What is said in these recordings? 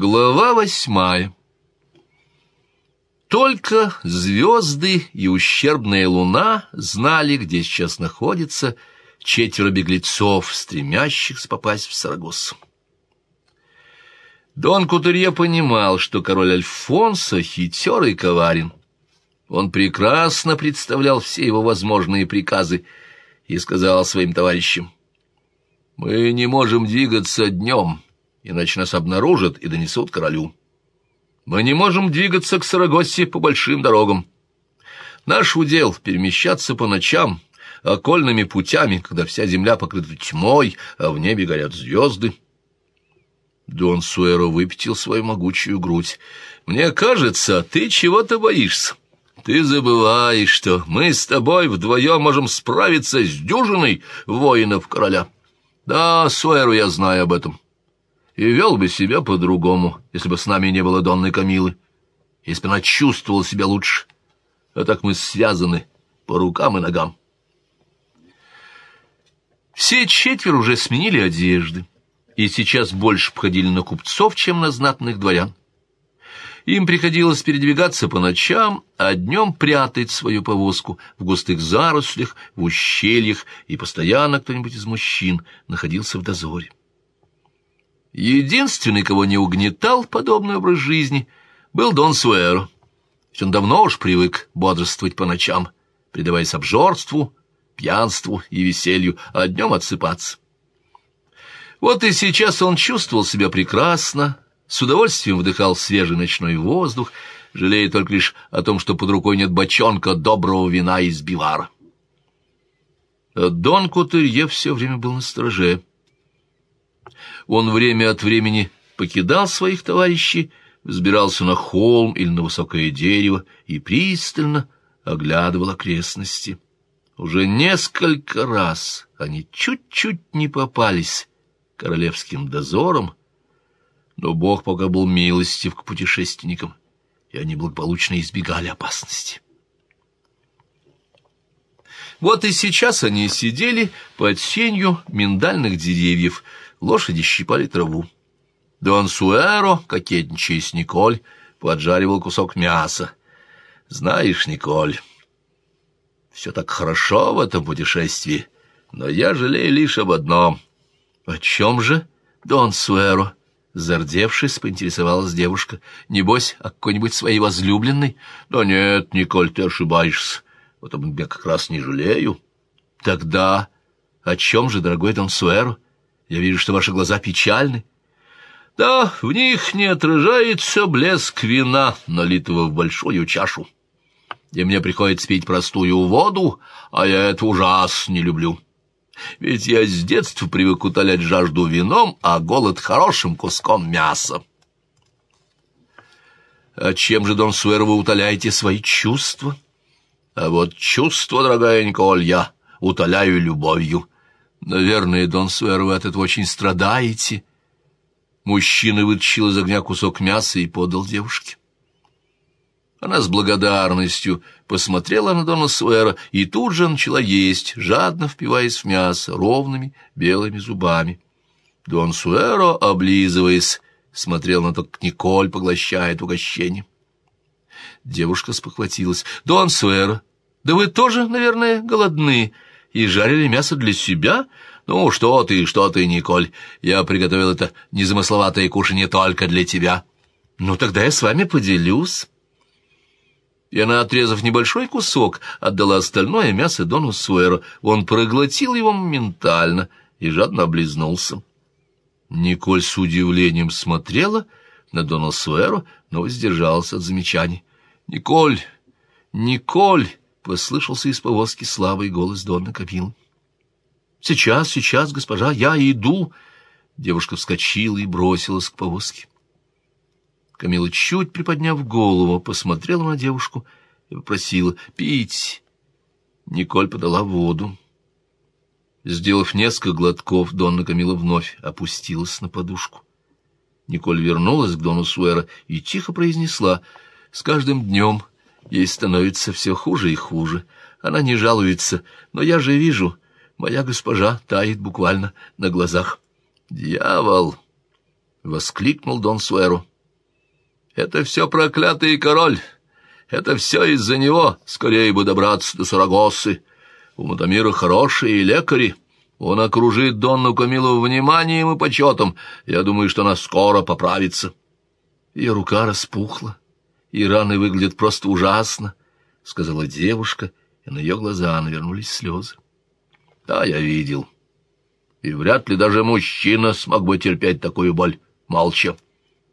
Глава восьмая Только звезды и ущербная луна знали, где сейчас находится четверо беглецов, стремящихся попасть в Сарагосу. Дон Кутурье понимал, что король Альфонсо хитер и коварен. Он прекрасно представлял все его возможные приказы и сказал своим товарищам, «Мы не можем двигаться днем, иначе нас обнаружат и донесут королю. Мы не можем двигаться к Сарагосе по большим дорогам. Наш удел — перемещаться по ночам, окольными путями, когда вся земля покрыта тьмой, а в небе горят звезды». Дон Суэро выпятил свою могучую грудь. «Мне кажется, ты чего-то боишься. Ты забываешь, что мы с тобой вдвоем можем справиться с дюжиной воинов короля. Да, Суэру я знаю об этом. И вел бы себя по-другому, если бы с нами не было Донны Камилы, если бы она чувствовала себя лучше. А так мы связаны по рукам и ногам». Все четверо уже сменили одежды и сейчас больше походили на купцов, чем на знатных дворян. Им приходилось передвигаться по ночам, а днем прятать свою повозку в густых зарослях, в ущельях, и постоянно кто-нибудь из мужчин находился в дозоре. Единственный, кого не угнетал подобный образ жизни, был Дон Суэро. Ведь он давно уж привык бодрствовать по ночам, предаваясь обжорству, пьянству и веселью, а днем отсыпаться. Вот и сейчас он чувствовал себя прекрасно, с удовольствием вдыхал свежий ночной воздух, жалея только лишь о том, что под рукой нет бочонка доброго вина из бивара. Дон Кутырье все время был на стороже. Он время от времени покидал своих товарищей, взбирался на холм или на высокое дерево и пристально оглядывал окрестности. Уже несколько раз они чуть-чуть не попались королевским дозором, но Бог пока был милостив к путешественникам, и они благополучно избегали опасности. Вот и сейчас они сидели под сенью миндальных деревьев, лошади щипали траву. Дон Суэро, кокетничая с Николь, поджаривал кусок мяса. «Знаешь, Николь, все так хорошо в этом путешествии, но я жалею лишь об одном — «О чем же, Дон Суэро?» Зардевшись, поинтересовалась девушка. «Небось, о какой-нибудь своей возлюбленной?» «Да нет, Николь, ты ошибаешься. Вот об я как раз не жалею». «Тогда о чем же, дорогой Дон Суэро? Я вижу, что ваши глаза печальны». «Да, в них не отражается блеск вина, налитого в большую чашу. И мне приходится пить простую воду, а я это ужасно не люблю». Ведь я с детства привык утолять жажду вином, а голод хорошим куском мяса. А чем же, Дон Суэр, вы утоляете свои чувства? А вот чувства, дорогая Николь, я утоляю любовью. Наверное, Дон Суэр, вы от этого очень страдаете. Мужчина вытащил из огня кусок мяса и подал девушке. Она с благодарностью посмотрела на Дона Суэра и тут же начала есть, жадно впиваясь в мясо ровными белыми зубами. Дон Суэро, облизываясь, смотрел на то, как Николь поглощает угощение. Девушка спохватилась. «Дон Суэро, да вы тоже, наверное, голодны и жарили мясо для себя?» «Ну, что ты, что ты, Николь, я приготовил это незамысловатое кушанье только для тебя». «Ну, тогда я с вами поделюсь» и она, отрезав небольшой кусок, отдала остальное мясо Дону Суэро. Он проглотил его моментально и жадно облизнулся. Николь с удивлением смотрела на Дона Суэро, но сдержался от замечаний. «Николь! Николь!» — послышался из повозки слабый голос Дона Капилы. «Сейчас, сейчас, госпожа, я иду!» Девушка вскочила и бросилась к повозке. Камила, чуть приподняв голову, посмотрела на девушку и попросила «пить». Николь подала воду. Сделав несколько глотков, Донна Камила вновь опустилась на подушку. Николь вернулась к Дону Суэра и тихо произнесла «С каждым днем ей становится все хуже и хуже. Она не жалуется, но я же вижу, моя госпожа тает буквально на глазах». «Дьявол!» воскликнул Дон Суэро. «Это все проклятый король! Это все из-за него! Скорее бы добраться до Сарагосы! У Матамира хорошие лекари!» Он окружит Донну Камилу вниманием и почетом. Я думаю, что она скоро поправится. Ее рука распухла, и раны выглядят просто ужасно, — сказала девушка, и на ее глаза навернулись слезы. Да, я видел. И вряд ли даже мужчина смог бы терпеть такую боль, молча.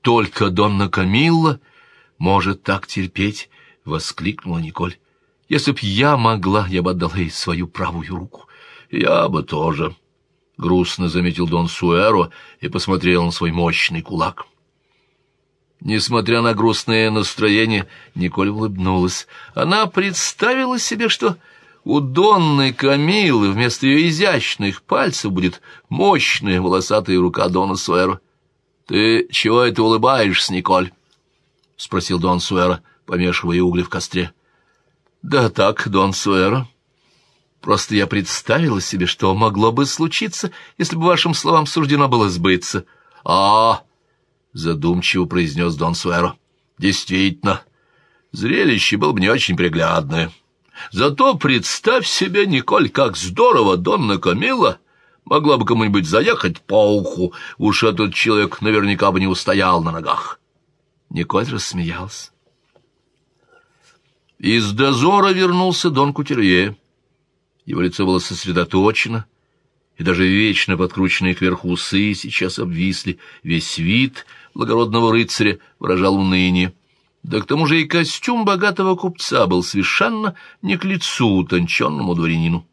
Только Донна Камилла может так терпеть, — воскликнула Николь. Если б я могла, я бы отдала ей свою правую руку. «Я бы тоже», — грустно заметил Дон Суэро и посмотрел на свой мощный кулак. Несмотря на грустное настроение, Николь улыбнулась. Она представила себе, что у Донны Камилы вместо ее изящных пальцев будет мощная волосатая рука Дона Суэро. «Ты чего это улыбаешься, Николь?» — спросил Дон Суэро, помешивая угли в костре. «Да так, Дон Суэро», Просто я представила себе, что могло бы случиться, если бы вашим словам суждено было сбыться. А, задумчиво произнес Дон Суэро. Действительно, зрелище было бы не очень приглядное. Зато представь себе, Николь, как здорово Донна Камила могла бы кому-нибудь заехать по уху. Уж этот человек наверняка бы не устоял на ногах. Николь рассмеялся. Из дозора вернулся Дон Кутерье. Его лицо было сосредоточено, и даже вечно подкрученные кверху усы сейчас обвисли. Весь вид благородного рыцаря выражал уныние. Да к тому же и костюм богатого купца был совершенно не к лицу утонченному дворянину.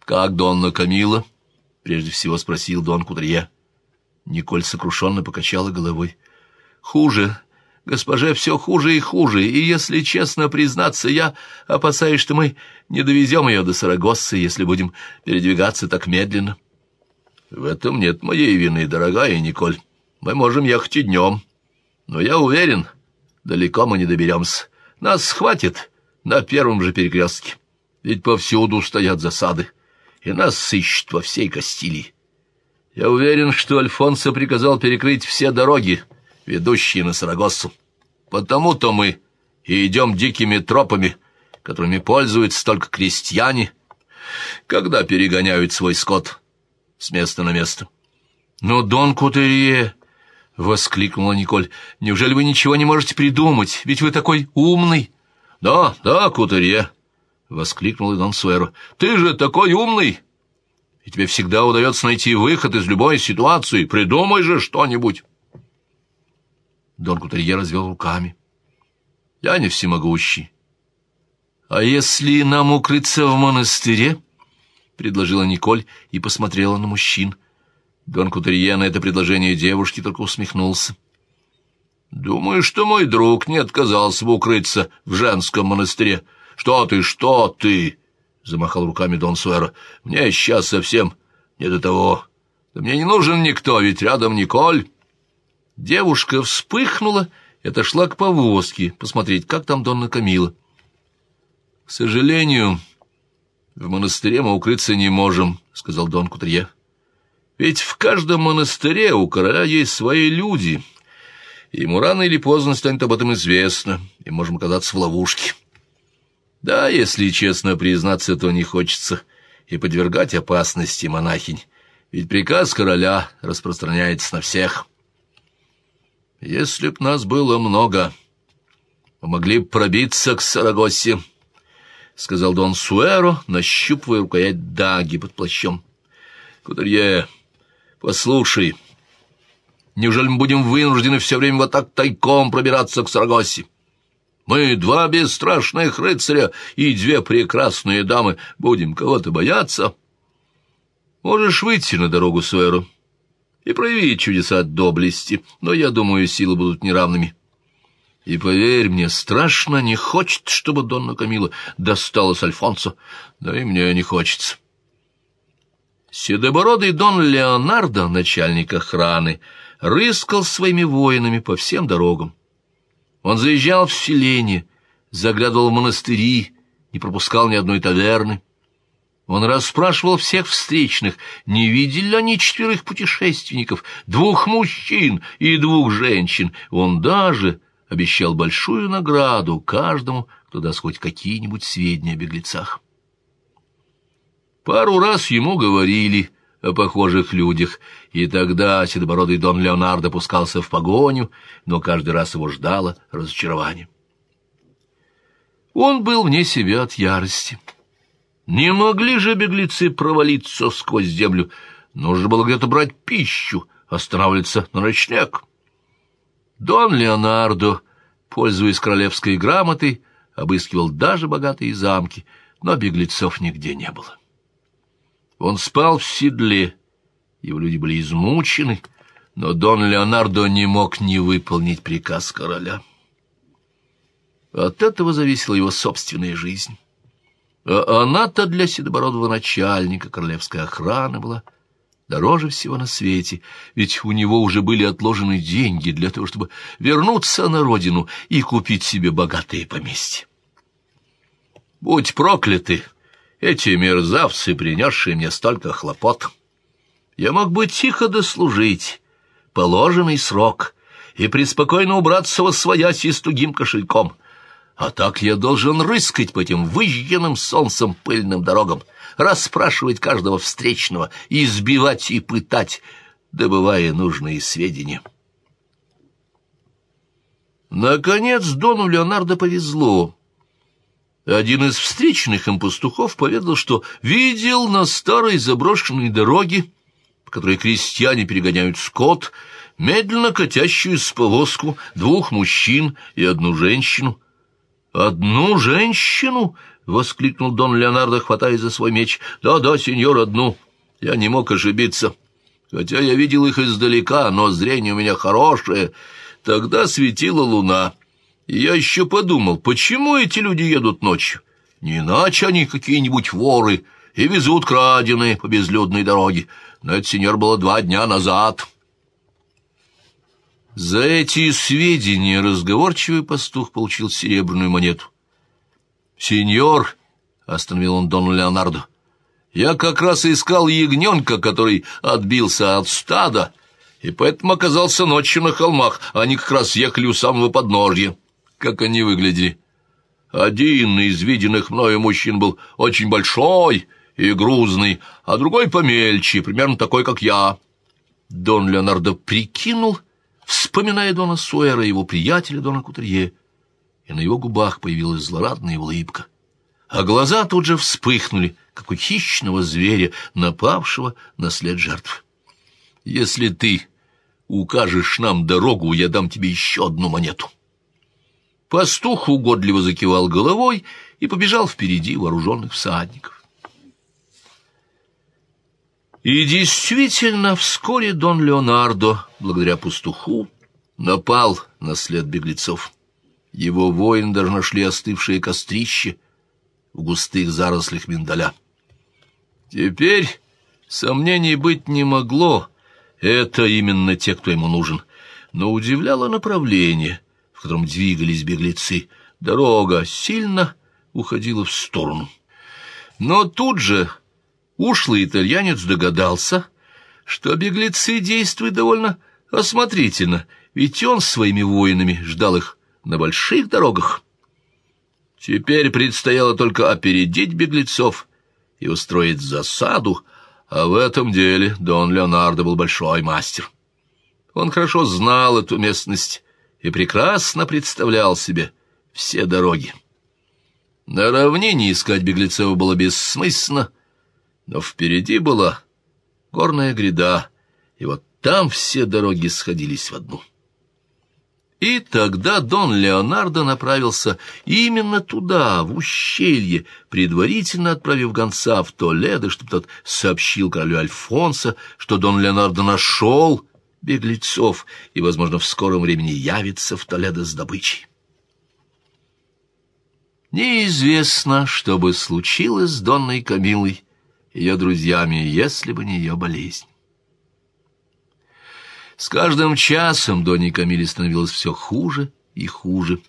«Как Донна Камила?» — прежде всего спросил Дон Кудрье. Николь сокрушенно покачала головой. «Хуже госпоже все хуже и хуже, и, если честно признаться, я опасаюсь, что мы не довезем ее до Сарагоссы, если будем передвигаться так медленно. В этом нет моей вины, дорогая Николь. Мы можем ехать и днем. Но я уверен, далеко мы не доберемся. Нас схватит на первом же перекрестке. Ведь повсюду стоят засады, и нас сыщут во всей Кастилии. Я уверен, что Альфонсо приказал перекрыть все дороги, ведущие на Сарагоссу. Потому-то мы и идем дикими тропами, которыми пользуются только крестьяне, когда перегоняют свой скот с места на место. «Но, Дон Кутерье!» — воскликнула Николь. «Неужели вы ничего не можете придумать? Ведь вы такой умный!» «Да, да, Кутерье!» — воскликнул Дон Суэро. «Ты же такой умный!» И тебе всегда удается найти выход из любой ситуации. Придумай же что-нибудь. Дон Кутерье развел руками. Я не всемогущий. А если нам укрыться в монастыре? Предложила Николь и посмотрела на мужчин. Дон Кутерье на это предложение девушки только усмехнулся. «Думаю, что мой друг не отказался бы укрыться в женском монастыре. Что ты, что ты?» — замахал руками Дон Суэро. «Мне сейчас совсем не до того. Да мне не нужен никто, ведь рядом Николь». Девушка вспыхнула и отошла к повозке посмотреть, как там Донна Камила. — К сожалению, в монастыре мы укрыться не можем, — сказал Дон Кутрье. — Ведь в каждом монастыре у короля есть свои люди, ему рано или поздно станет об этом известно, и можем оказаться в ловушке. Да, если честно признаться, то не хочется и подвергать опасности монахинь, ведь приказ короля распространяется на всех. — если б нас было много, мы могли б пробиться к Сарагосе, — сказал Дон Суэро, нащупывая рукоять даги под плащом. — Кударье, послушай, неужели мы будем вынуждены все время вот так тайком пробираться к Сарагосе? Мы, два бесстрашных рыцаря и две прекрасные дамы, будем кого-то бояться. Можешь выйти на дорогу, Суэро, — и проявить чудеса доблести, но, я думаю, силы будут неравными. И поверь мне, страшно не хочет, чтобы Донна Камила досталась Альфонсо, да и мне не хочется. Седобородый Дон Леонардо, начальник охраны, рыскал своими воинами по всем дорогам. Он заезжал в селение, заглядывал в монастыри, не пропускал ни одной таверны. Он расспрашивал всех встречных, не видели ли они четверых путешественников, двух мужчин и двух женщин. Он даже обещал большую награду каждому, кто даст хоть какие-нибудь сведения о беглецах. Пару раз ему говорили о похожих людях, и тогда седобородый Дон Леонардо пускался в погоню, но каждый раз его ждало разочарование. Он был вне себя от ярости. Не могли же беглецы провалиться сквозь землю. Нужно было где-то брать пищу, останавливаться на ночлег. Дон Леонардо, пользуясь королевской грамотой, обыскивал даже богатые замки, но беглецов нигде не было. Он спал в седле, его люди были измучены, но Дон Леонардо не мог не выполнить приказ короля. От этого зависела его собственная жизнь. А она-то для седобородого начальника королевской охраны была дороже всего на свете, ведь у него уже были отложены деньги для того, чтобы вернуться на родину и купить себе богатые поместья. Будь прокляты эти мерзавцы, принесшие мне столько хлопот! Я мог бы тихо дослужить положенный срок и преспокойно убраться во свояси с тугим кошельком. А так я должен рыскать по этим выжженным солнцем пыльным дорогам, расспрашивать каждого встречного, избивать и пытать, добывая нужные сведения. Наконец Дону Леонардо повезло. Один из встречных им пастухов поведал, что видел на старой заброшенной дороге, по которой крестьяне перегоняют скот, медленно катящуюся повозку двух мужчин и одну женщину. «Одну женщину?» — воскликнул Дон Леонардо, хватая за свой меч. «Да-да, сеньор, одну. Я не мог ошибиться. Хотя я видел их издалека, но зрение у меня хорошее. Тогда светила луна». Я еще подумал, почему эти люди едут ночью? Не иначе они какие-нибудь воры и везут краденые по безлюдной дороге. Но это, сеньор, было два дня назад. За эти сведения разговорчивый пастух получил серебряную монету. «Сеньор», — остановил он Дону Леонардо, — «я как раз искал ягненка, который отбился от стада, и поэтому оказался ночью на холмах, а они как раз ехали у самого подножья» как они выглядели. Один из виденных мною мужчин был очень большой и грузный, а другой помельче, примерно такой, как я. Дон Леонардо прикинул, вспоминая Дона Суэра, его приятеля Дона Кутерье, и на его губах появилась злорадная улыбка. А глаза тут же вспыхнули, как у хищного зверя, напавшего на след жертв. «Если ты укажешь нам дорогу, я дам тебе еще одну монету». Пастух угодливо закивал головой и побежал впереди вооруженных всадников. И действительно, вскоре Дон Леонардо, благодаря пастуху, напал на след беглецов. Его воин даже нашли остывшие кострища в густых зарослях миндаля. Теперь сомнений быть не могло, это именно те, кто ему нужен, но удивляло направление — в котором двигались беглецы, дорога сильно уходила в сторону. Но тут же ушлый итальянец догадался, что беглецы действуют довольно осмотрительно, ведь он своими воинами ждал их на больших дорогах. Теперь предстояло только опередить беглецов и устроить засаду, а в этом деле Дон Леонардо был большой мастер. Он хорошо знал эту местность и прекрасно представлял себе все дороги. На равнине искать беглецов было бессмысленно, но впереди была горная гряда, и вот там все дороги сходились в одну. И тогда Дон Леонардо направился именно туда, в ущелье, предварительно отправив гонца в Толедо, чтобы тот сообщил королю Альфонсо, что Дон Леонардо нашел беглецов и, возможно, в скором времени явится в Толедо с добычей. Неизвестно, что бы случилось с Донной Камилой, ее друзьями, если бы не ее болезнь. С каждым часом Донне Камиле становилось все хуже и хуже.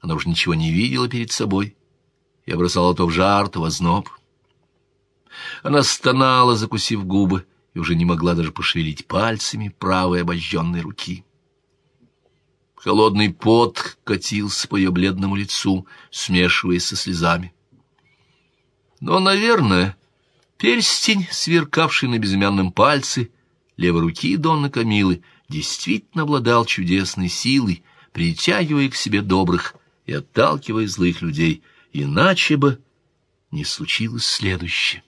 Она уже ничего не видела перед собой и бросала то в жар, то в озноб. Она стонала, закусив губы, и уже не могла даже пошевелить пальцами правой обожженной руки. Холодный пот катился по ее бледному лицу, смешиваясь со слезами. Но, наверное, перстень, сверкавший на безымянном пальце левой руки Донны Камилы, действительно обладал чудесной силой, притягивая к себе добрых и отталкивая злых людей, иначе бы не случилось следующее.